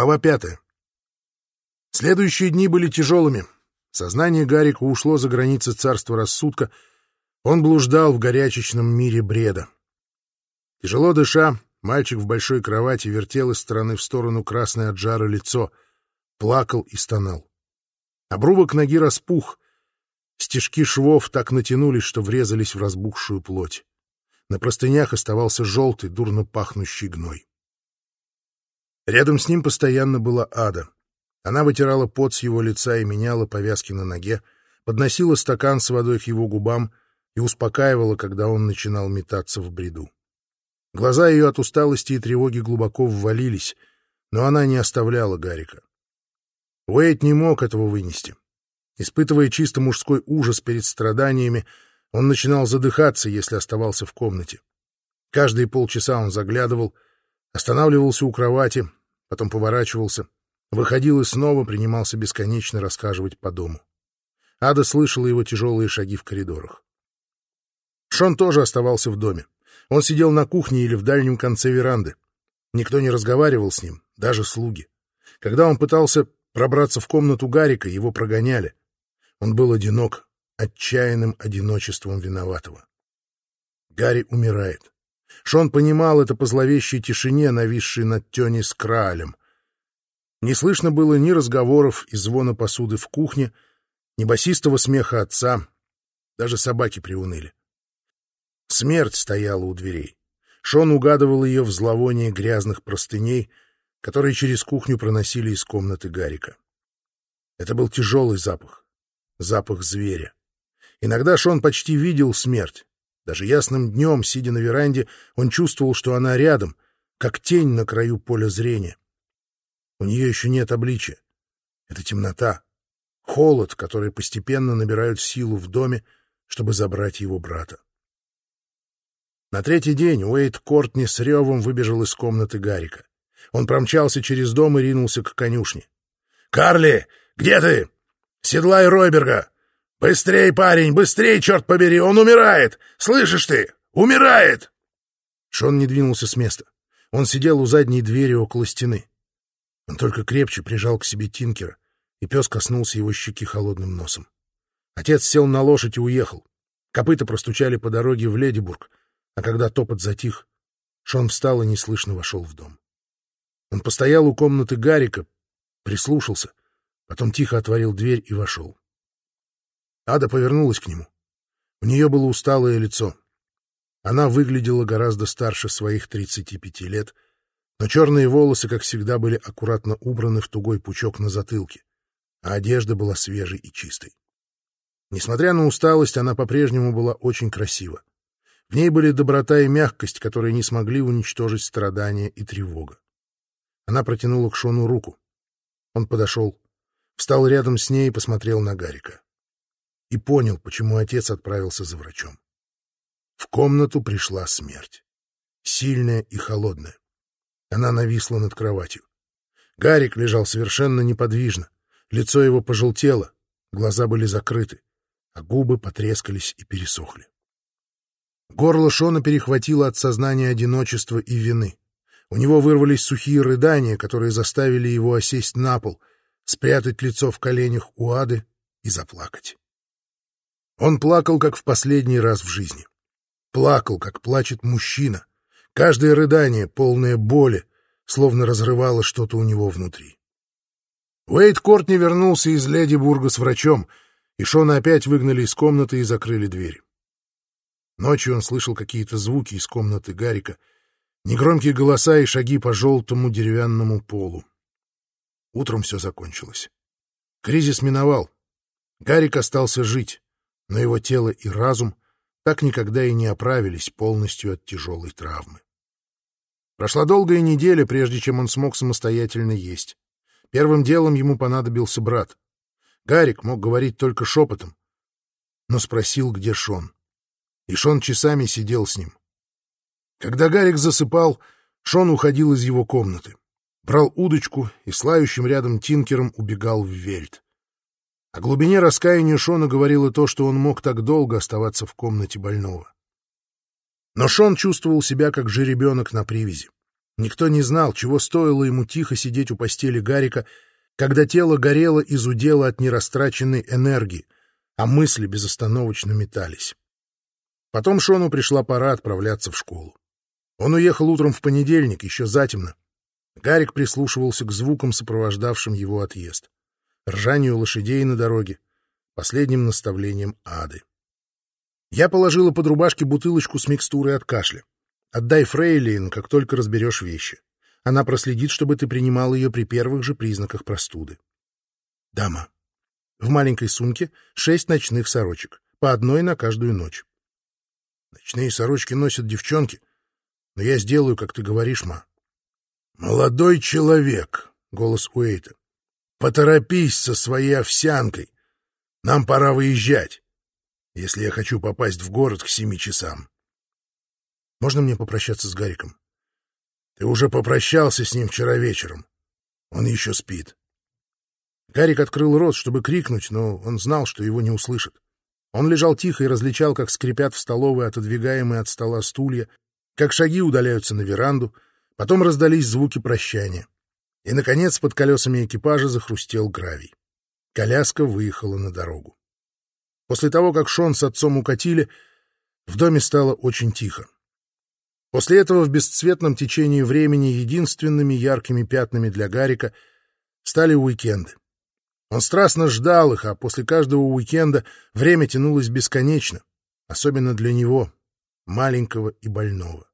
Глава пятая. Следующие дни были тяжелыми. Сознание Гарика ушло за границы царства рассудка. Он блуждал в горячечном мире бреда. Тяжело дыша, мальчик в большой кровати вертел из стороны в сторону красное от жара лицо, плакал и стонал. Обрубок ноги распух. Стежки швов так натянулись, что врезались в разбухшую плоть. На простынях оставался желтый, дурно пахнущий гной. Рядом с ним постоянно была ада. Она вытирала пот с его лица и меняла повязки на ноге, подносила стакан с водой к его губам и успокаивала, когда он начинал метаться в бреду. Глаза ее от усталости и тревоги глубоко ввалились, но она не оставляла Гарика. Уэйд не мог этого вынести. Испытывая чисто мужской ужас перед страданиями, он начинал задыхаться, если оставался в комнате. Каждые полчаса он заглядывал — Останавливался у кровати, потом поворачивался, выходил и снова принимался бесконечно рассказывать по дому. Ада слышала его тяжелые шаги в коридорах. Шон тоже оставался в доме. Он сидел на кухне или в дальнем конце веранды. Никто не разговаривал с ним, даже слуги. Когда он пытался пробраться в комнату Гарика, его прогоняли. Он был одинок, отчаянным одиночеством виноватого. Гарри умирает. Шон понимал это по зловещей тишине, нависшей над Тёни с Краалем. Не слышно было ни разговоров и звона посуды в кухне, ни басистого смеха отца. Даже собаки приуныли. Смерть стояла у дверей. Шон угадывал ее в зловонии грязных простыней, которые через кухню проносили из комнаты Гарика. Это был тяжелый запах, запах зверя. Иногда Шон почти видел смерть. Даже ясным днем, сидя на веранде, он чувствовал, что она рядом, как тень на краю поля зрения. У нее еще нет обличия. Это темнота, холод, которые постепенно набирают силу в доме, чтобы забрать его брата. На третий день Уэйд Кортни с ревом выбежал из комнаты Гарика. Он промчался через дом и ринулся к конюшне. «Карли, где ты? Седлай Ройберга! «Быстрей, парень, быстрей, черт побери, он умирает! Слышишь ты? Умирает!» Шон не двинулся с места. Он сидел у задней двери около стены. Он только крепче прижал к себе Тинкера, и пес коснулся его щеки холодным носом. Отец сел на лошадь и уехал. Копыта простучали по дороге в Ледибург, а когда топот затих, Шон встал и неслышно вошел в дом. Он постоял у комнаты Гарика, прислушался, потом тихо отворил дверь и вошел. Ада повернулась к нему. У нее было усталое лицо. Она выглядела гораздо старше своих 35 лет, но черные волосы, как всегда, были аккуратно убраны в тугой пучок на затылке, а одежда была свежей и чистой. Несмотря на усталость, она по-прежнему была очень красива. В ней были доброта и мягкость, которые не смогли уничтожить страдания и тревога. Она протянула к Шону руку. Он подошел, встал рядом с ней и посмотрел на Гарика и понял, почему отец отправился за врачом. В комнату пришла смерть. Сильная и холодная. Она нависла над кроватью. Гарик лежал совершенно неподвижно. Лицо его пожелтело, глаза были закрыты, а губы потрескались и пересохли. Горло Шона перехватило от сознания одиночества и вины. У него вырвались сухие рыдания, которые заставили его осесть на пол, спрятать лицо в коленях у ады и заплакать. Он плакал, как в последний раз в жизни. Плакал, как плачет мужчина. Каждое рыдание, полное боли, словно разрывало что-то у него внутри. Уэйд Кортни вернулся из Ледибурга с врачом, и Шона опять выгнали из комнаты и закрыли дверь. Ночью он слышал какие-то звуки из комнаты Гарика, негромкие голоса и шаги по желтому деревянному полу. Утром все закончилось. Кризис миновал. Гарик остался жить но его тело и разум так никогда и не оправились полностью от тяжелой травмы. Прошла долгая неделя, прежде чем он смог самостоятельно есть. Первым делом ему понадобился брат. Гарик мог говорить только шепотом, но спросил, где Шон. И Шон часами сидел с ним. Когда Гарик засыпал, Шон уходил из его комнаты, брал удочку и с лающим рядом Тинкером убегал в вельт. О глубине раскаяния Шона говорило то, что он мог так долго оставаться в комнате больного. Но Шон чувствовал себя как жеребенок на привязи. Никто не знал, чего стоило ему тихо сидеть у постели Гарика, когда тело горело из удела от нерастраченной энергии, а мысли безостановочно метались. Потом Шону пришла пора отправляться в школу. Он уехал утром в понедельник, еще затемно. Гарик прислушивался к звукам, сопровождавшим его отъезд. Ржанию лошадей на дороге, последним наставлением ады. Я положила под рубашки бутылочку с микстурой от кашля. Отдай Фрейлин, как только разберешь вещи. Она проследит, чтобы ты принимал ее при первых же признаках простуды. Дама. В маленькой сумке шесть ночных сорочек, по одной на каждую ночь. Ночные сорочки носят девчонки, но я сделаю, как ты говоришь, ма. Молодой человек, голос Уэйта, поторопись со своей овсянкой. Нам пора выезжать, если я хочу попасть в город к семи часам. Можно мне попрощаться с Гариком? Ты уже попрощался с ним вчера вечером. Он еще спит. Гарик открыл рот, чтобы крикнуть, но он знал, что его не услышат. Он лежал тихо и различал, как скрипят в столовой отодвигаемые от стола стулья, как шаги удаляются на веранду, потом раздались звуки прощания. И, наконец, под колесами экипажа захрустел гравий. Коляска выехала на дорогу. После того, как Шон с отцом укатили, в доме стало очень тихо. После этого в бесцветном течении времени единственными яркими пятнами для Гарика стали уикенды. Он страстно ждал их, а после каждого уикенда время тянулось бесконечно, особенно для него, маленького и больного.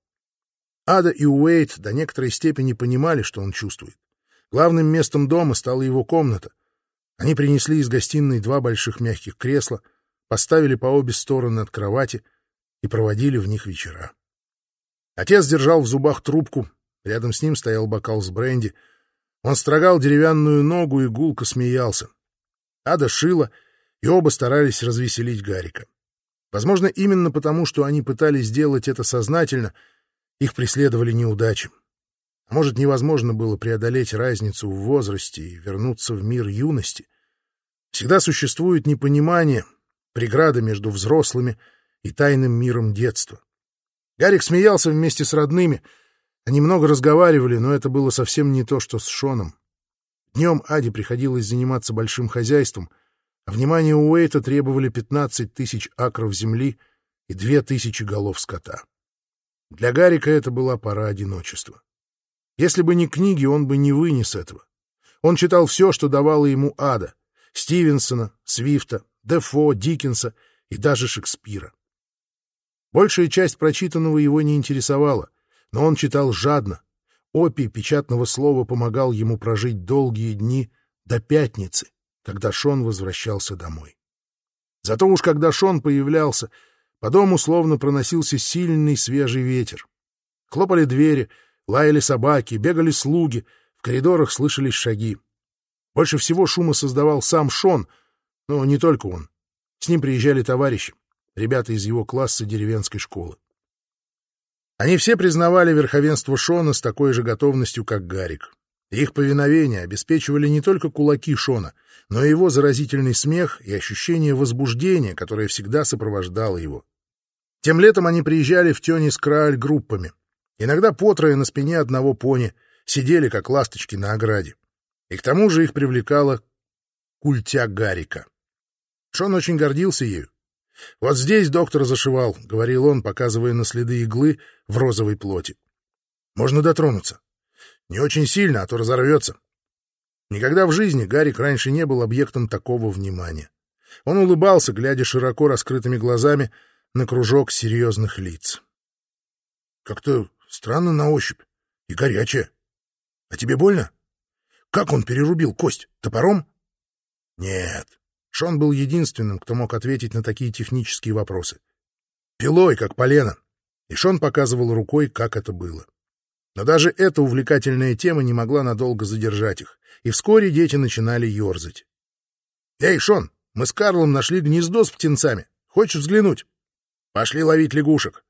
Ада и Уэйт до некоторой степени понимали, что он чувствует. Главным местом дома стала его комната. Они принесли из гостиной два больших мягких кресла, поставили по обе стороны от кровати и проводили в них вечера. Отец держал в зубах трубку, рядом с ним стоял бокал с бренди — он строгал деревянную ногу и гулко смеялся. Ада шила, и оба старались развеселить Гарика. Возможно, именно потому, что они пытались сделать это сознательно, их преследовали неудачи. Может, невозможно было преодолеть разницу в возрасте и вернуться в мир юности. Всегда существует непонимание, преграда между взрослыми и тайным миром детства. Гарик смеялся вместе с родными — они много разговаривали, но это было совсем не то, что с Шоном. Днем Аде приходилось заниматься большим хозяйством, а внимание Уэйта требовали 15 тысяч акров земли и 2 тысячи голов скота. Для Гарика это была пора одиночества. Если бы не книги, он бы не вынес этого. Он читал все, что давала ему Ада — Стивенсона, Свифта, Дефо, Диккенса и даже Шекспира. Большая часть прочитанного его не интересовала, но он читал жадно. Опий печатного слова помогал ему прожить долгие дни до пятницы, когда Шон возвращался домой. Зато уж когда Шон появлялся, по дому словно проносился сильный свежий ветер. Хлопали двери, лаяли собаки, бегали слуги, в коридорах слышались шаги. Больше всего шума создавал сам Шон, но не только он. С ним приезжали товарищи, ребята из его класса деревенской школы. Они все признавали верховенство Шона с такой же готовностью, как Гарик. Их повиновение обеспечивали не только кулаки Шона, но и его заразительный смех и ощущение возбуждения, которое всегда сопровождало его. Тем летом они приезжали в Тёнис Крааль группами. Иногда по трое на спине одного пони сидели, как ласточки на ограде. И к тому же их привлекала культя Гарика. Шон очень гордился ею. «Вот здесь доктор зашивал», — говорил он, показывая на следы иглы в розовой плоти. «Можно дотронуться. Не очень сильно, а то разорвется». Никогда в жизни Гарик раньше не был объектом такого внимания. Он улыбался, глядя широко раскрытыми глазами на кружок серьезных лиц. «Как-то странно на ощупь и горячее. А тебе больно? Как он перерубил кость? Топором?» «Нет, Шон был единственным, кто мог ответить на такие технические вопросы. Пилой, как полено. И Шон показывал рукой, как это было. Но даже эта увлекательная тема не могла надолго задержать их, и вскоре дети начинали ерзать. «Эй, Шон, мы с Карлом нашли гнездо с птенцами. Хочешь взглянуть?» «Пошли ловить лягушек».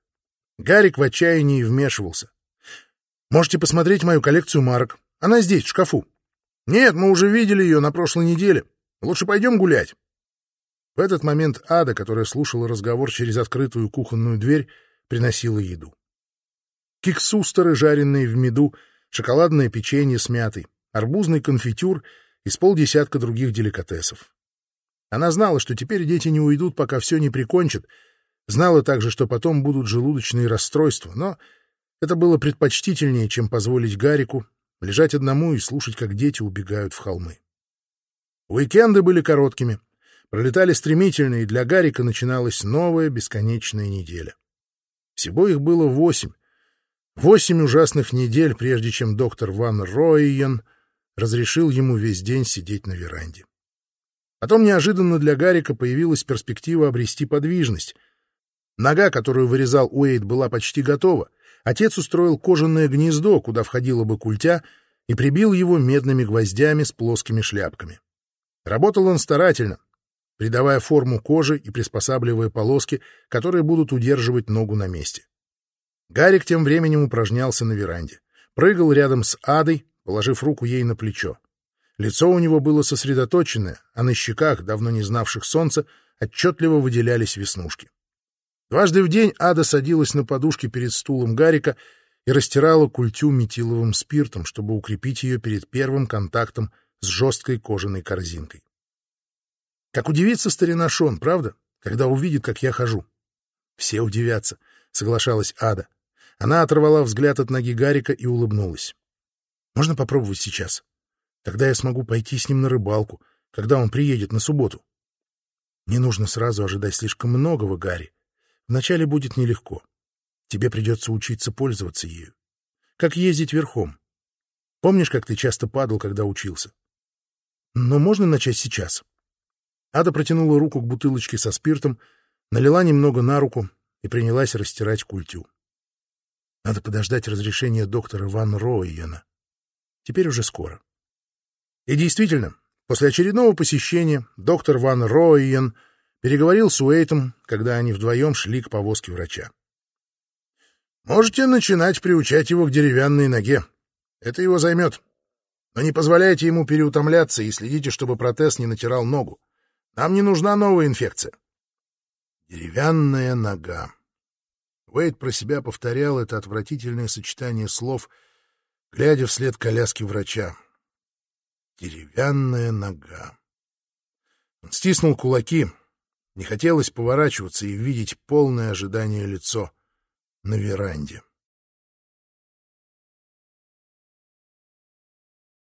Гарик в отчаянии вмешивался. «Можете посмотреть мою коллекцию марок. Она здесь, в шкафу». «Нет, мы уже видели ее на прошлой неделе. Лучше пойдем гулять. В этот момент Ада, которая слушала разговор через открытую кухонную дверь, приносила еду. киксустеры, жареные в меду, шоколадное печенье с мятой, арбузный конфитюр и с полдесятка других деликатесов. Она знала, что теперь дети не уйдут, пока все не прикончат, знала также, что потом будут желудочные расстройства, но это было предпочтительнее, чем позволить Гарику лежать одному и слушать, как дети убегают в холмы. Уикенды были короткими, пролетали стремительно, и для Гарика начиналась новая бесконечная неделя. Всего их было восемь. Восемь ужасных недель, прежде чем доктор Ван Ройен разрешил ему весь день сидеть на веранде. Потом неожиданно для Гарика появилась перспектива обрести подвижность. Нога, которую вырезал Уэйд, была почти готова. Отец устроил кожаное гнездо, куда входила бы культя, и прибил его медными гвоздями с плоскими шляпками. Работал он старательно, придавая форму коже и приспосабливая полоски, которые будут удерживать ногу на месте. Гарик тем временем упражнялся на веранде. Прыгал рядом с Адой, положив руку ей на плечо. Лицо у него было сосредоточенное, а на щеках, давно не знавших солнца, отчетливо выделялись веснушки. Дважды в день Ада садилась на подушке перед стулом Гарика и растирала культю метиловым спиртом, чтобы укрепить ее перед первым контактом с жесткой кожаной корзинкой. Как удивится старина Шон, правда, когда увидит, как я хожу? Все удивятся, соглашалась Ада. Она оторвала взгляд от ноги Гарика и улыбнулась. Можно попробовать сейчас? Тогда я смогу пойти с ним на рыбалку, когда он приедет на субботу. Не нужно сразу ожидать слишком многого, Гарри. Вначале будет нелегко. Тебе придется учиться пользоваться ею. Как ездить верхом. Помнишь, как ты часто падал, когда учился? Но можно начать сейчас. Ада протянула руку к бутылочке со спиртом, налила немного на руку и принялась растирать культю. Надо подождать разрешения доктора Ван Роиена. Теперь уже скоро. И действительно, после очередного посещения доктор Ван Роиен переговорил с Уэйтом, когда они вдвоем шли к повозке врача. «Можете начинать приучать его к деревянной ноге. Это его займет. Но не позволяйте ему переутомляться и следите, чтобы протез не натирал ногу. Нам не нужна новая инфекция. Деревянная нога. Уэйд про себя повторял это отвратительное сочетание слов, глядя вслед коляски врача. Деревянная нога. Он стиснул кулаки. Не хотелось поворачиваться и видеть полное ожидание лицо на веранде.